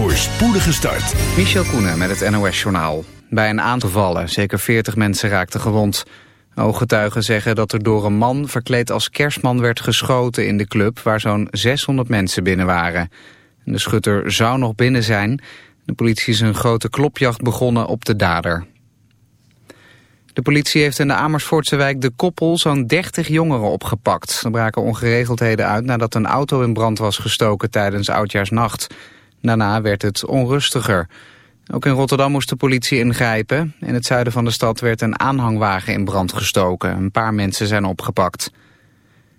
voor spoedige start. Michel Koenen met het NOS-journaal. Bij een aantal vallen, zeker 40 mensen raakten gewond. Ooggetuigen zeggen dat er door een man verkleed als kerstman werd geschoten in de club... waar zo'n 600 mensen binnen waren. De schutter zou nog binnen zijn. De politie is een grote klopjacht begonnen op de dader. De politie heeft in de Amersfoortse wijk De Koppel zo'n 30 jongeren opgepakt. Er braken ongeregeldheden uit nadat een auto in brand was gestoken tijdens Oudjaarsnacht. Daarna werd het onrustiger. Ook in Rotterdam moest de politie ingrijpen. In het zuiden van de stad werd een aanhangwagen in brand gestoken. Een paar mensen zijn opgepakt.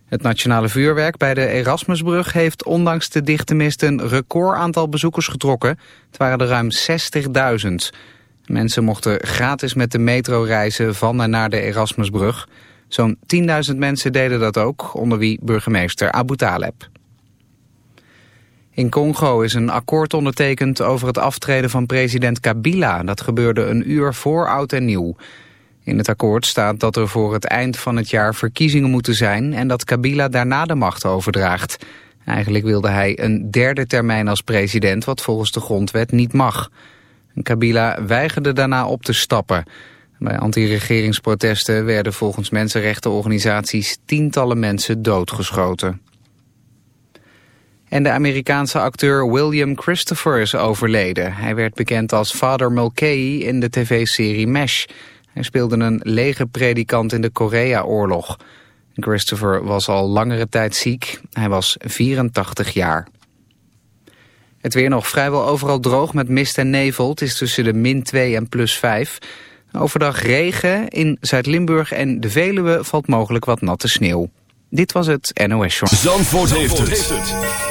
Het nationale vuurwerk bij de Erasmusbrug heeft ondanks de dichte mist een record aantal bezoekers getrokken. Het waren er ruim 60.000. Mensen mochten gratis met de metro reizen van en naar de Erasmusbrug. Zo'n 10.000 mensen deden dat ook, onder wie burgemeester Abu Taleb. In Congo is een akkoord ondertekend over het aftreden van president Kabila. Dat gebeurde een uur voor oud en nieuw. In het akkoord staat dat er voor het eind van het jaar verkiezingen moeten zijn... en dat Kabila daarna de macht overdraagt. Eigenlijk wilde hij een derde termijn als president... wat volgens de grondwet niet mag. Kabila weigerde daarna op te stappen. Bij anti-regeringsprotesten werden volgens mensenrechtenorganisaties... tientallen mensen doodgeschoten. En de Amerikaanse acteur William Christopher is overleden. Hij werd bekend als Father Mulcahy in de tv-serie MASH. Hij speelde een lege predikant in de Korea-oorlog. Christopher was al langere tijd ziek. Hij was 84 jaar. Het weer nog vrijwel overal droog met mist en nevel. Het is tussen de min 2 en plus 5. Overdag regen. In Zuid-Limburg en de Veluwe valt mogelijk wat natte sneeuw. Dit was het NOS Show. Zandvoort, Zandvoort heeft, het.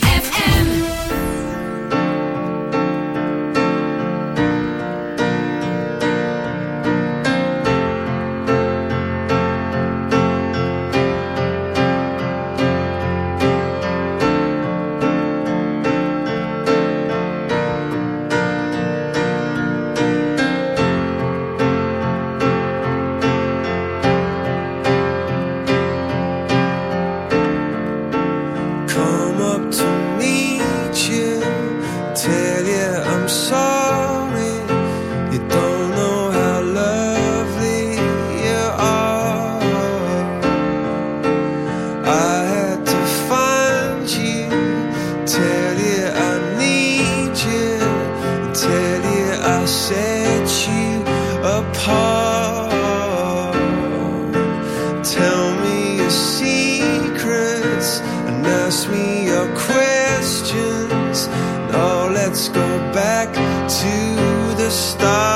ask me your questions. Now let's go back to the start.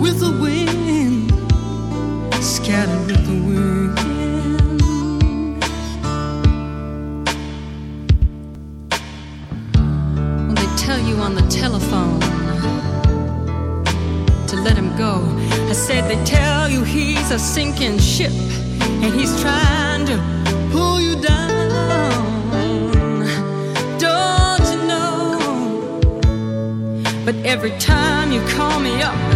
With the wind, scattered with the wind. Well, they tell you on the telephone to let him go. I said they tell you he's a sinking ship and he's trying to pull you down. Don't you know? But every time you call me up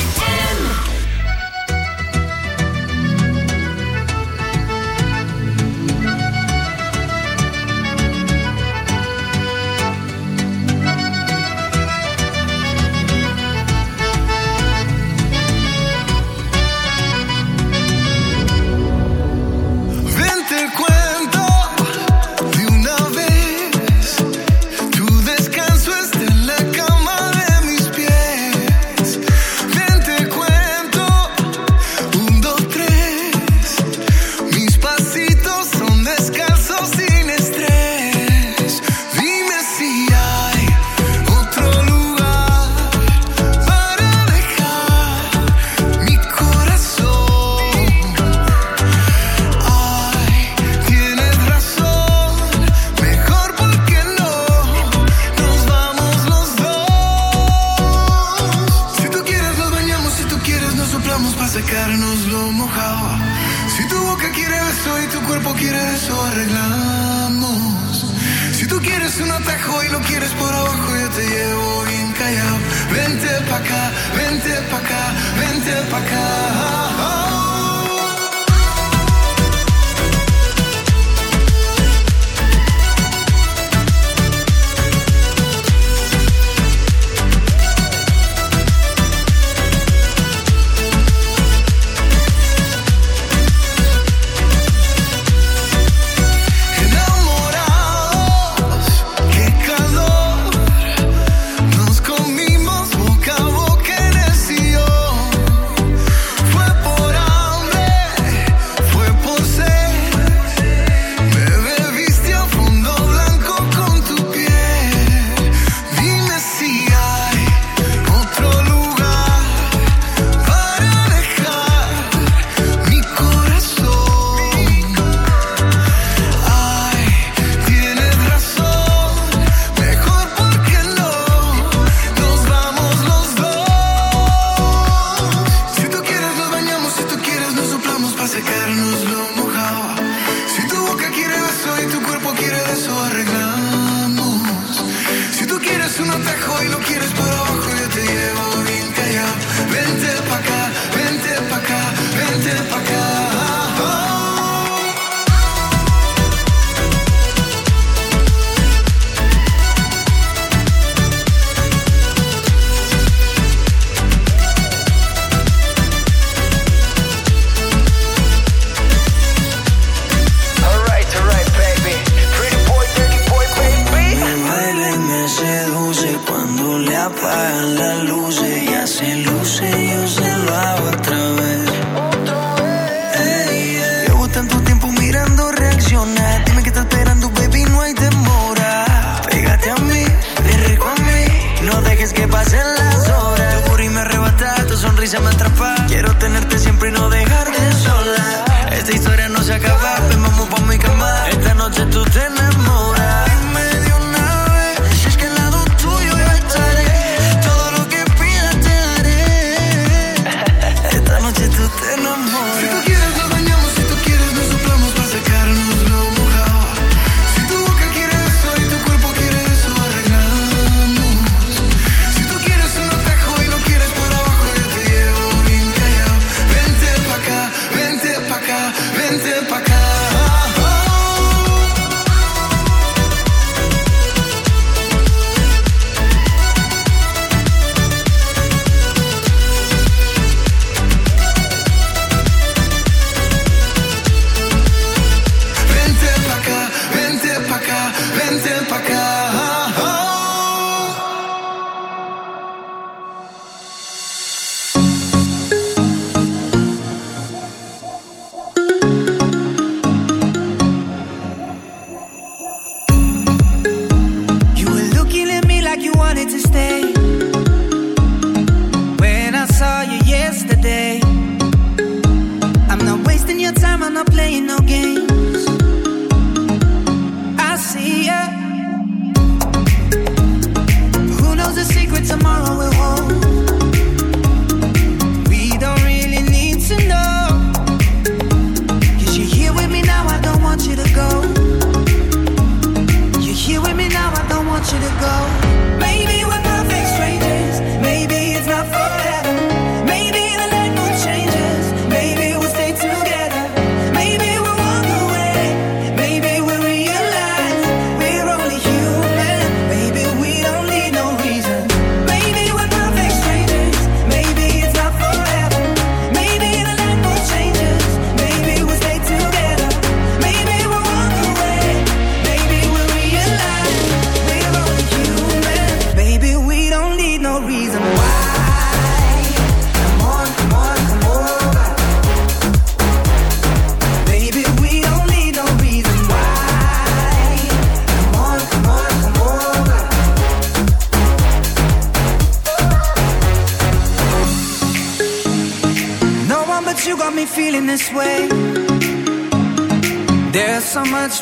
pasen las horas. Y me arrebata, tu sonrisa me atrapa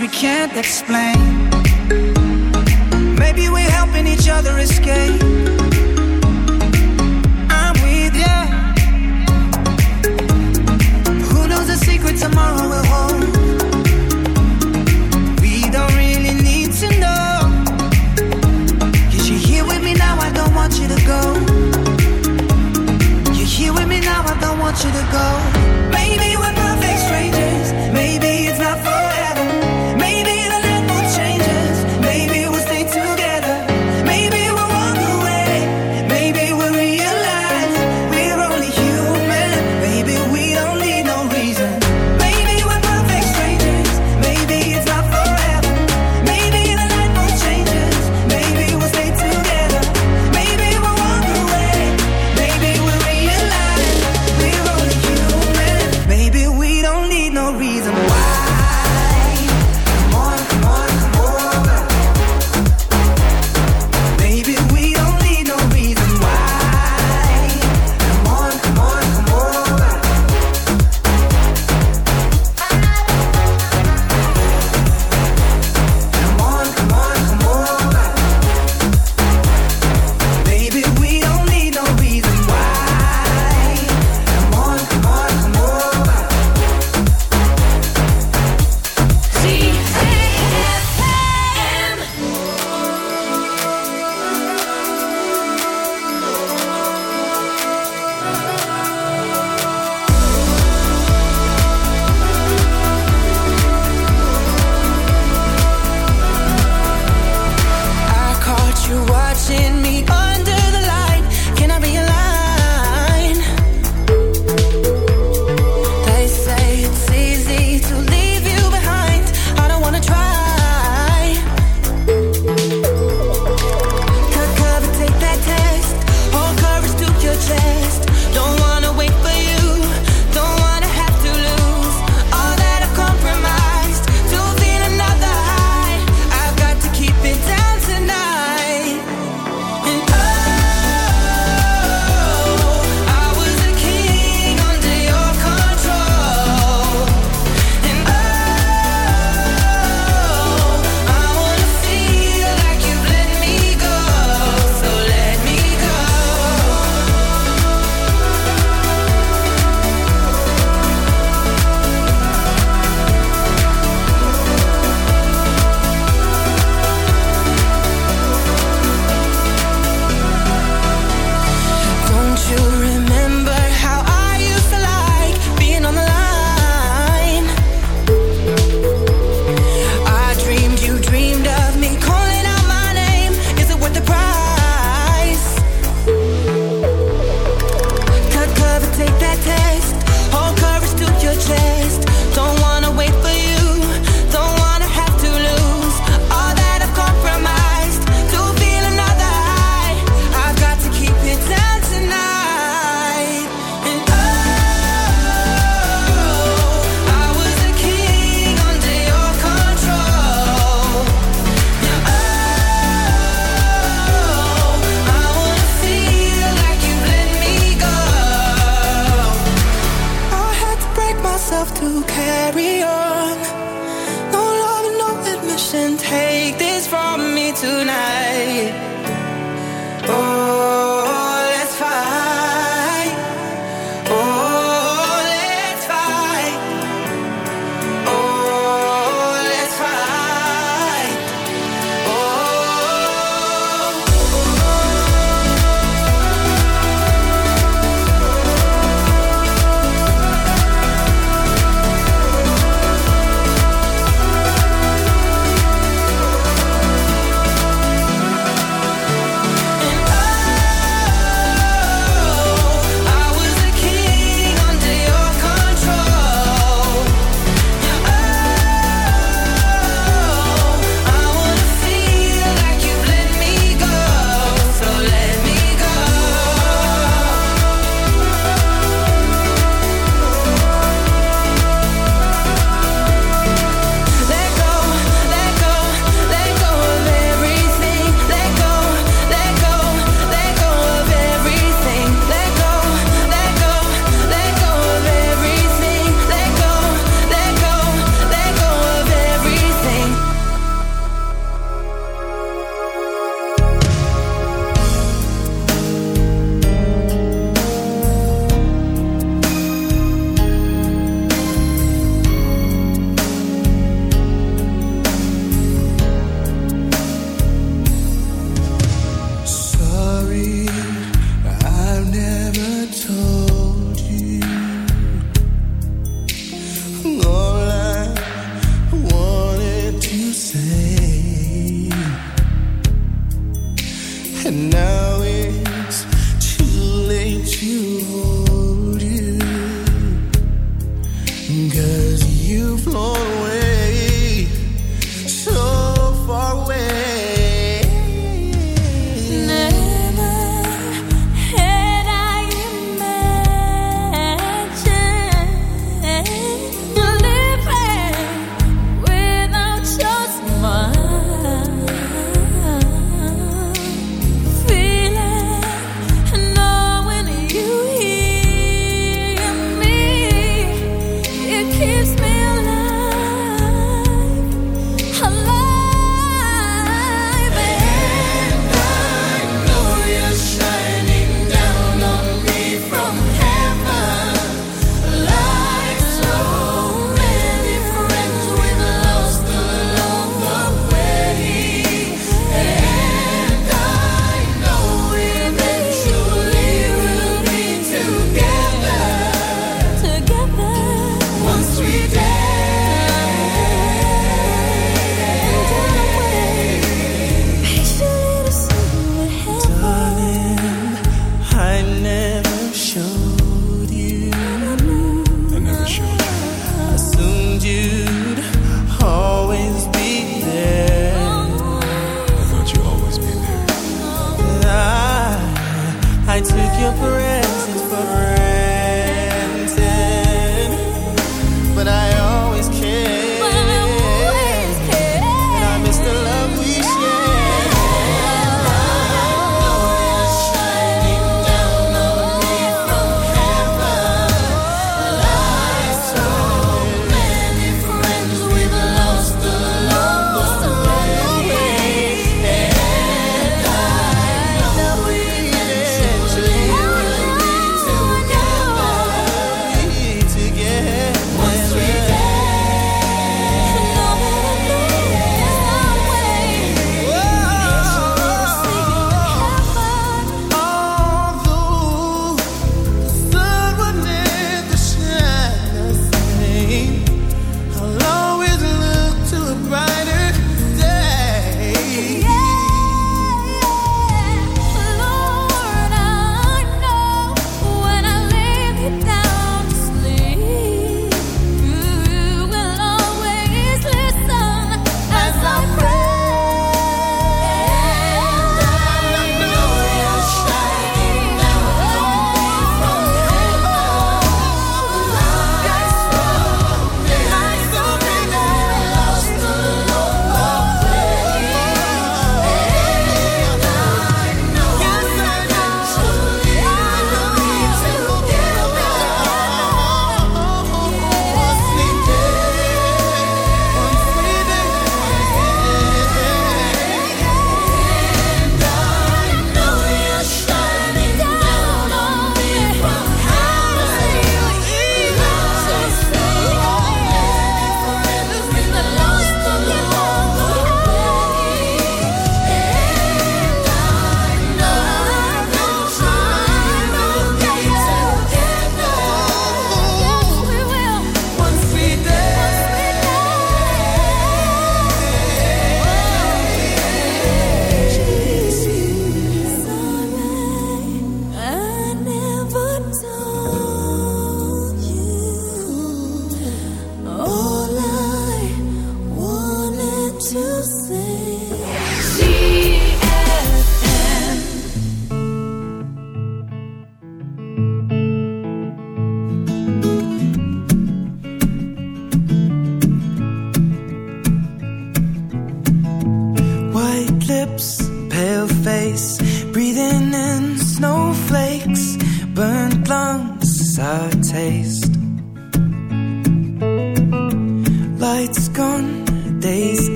we can't explain.